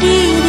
的。